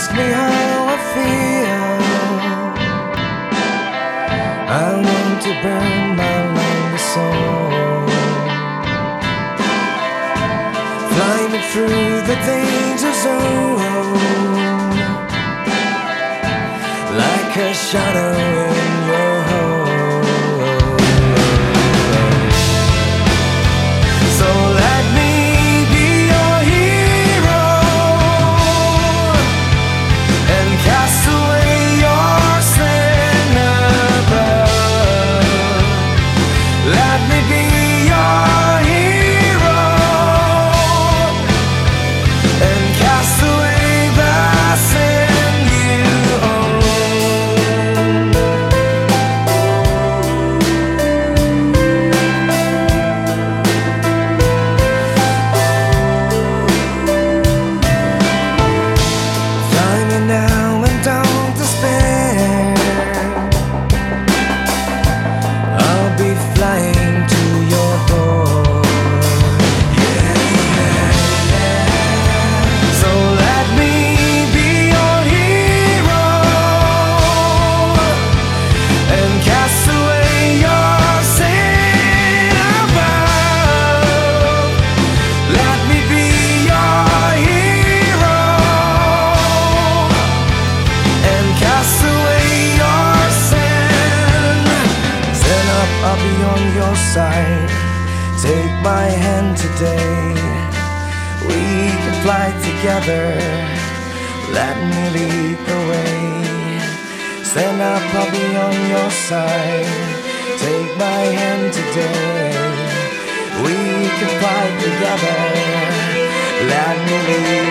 ask me how I feel. I want to burn my lonely soul, flying through the danger zone like a shadow. your side. Take my hand today. We can fly together. Let me lead the way. Stand up, I'll be on your side. Take my hand today. We can fly together. Let me lead.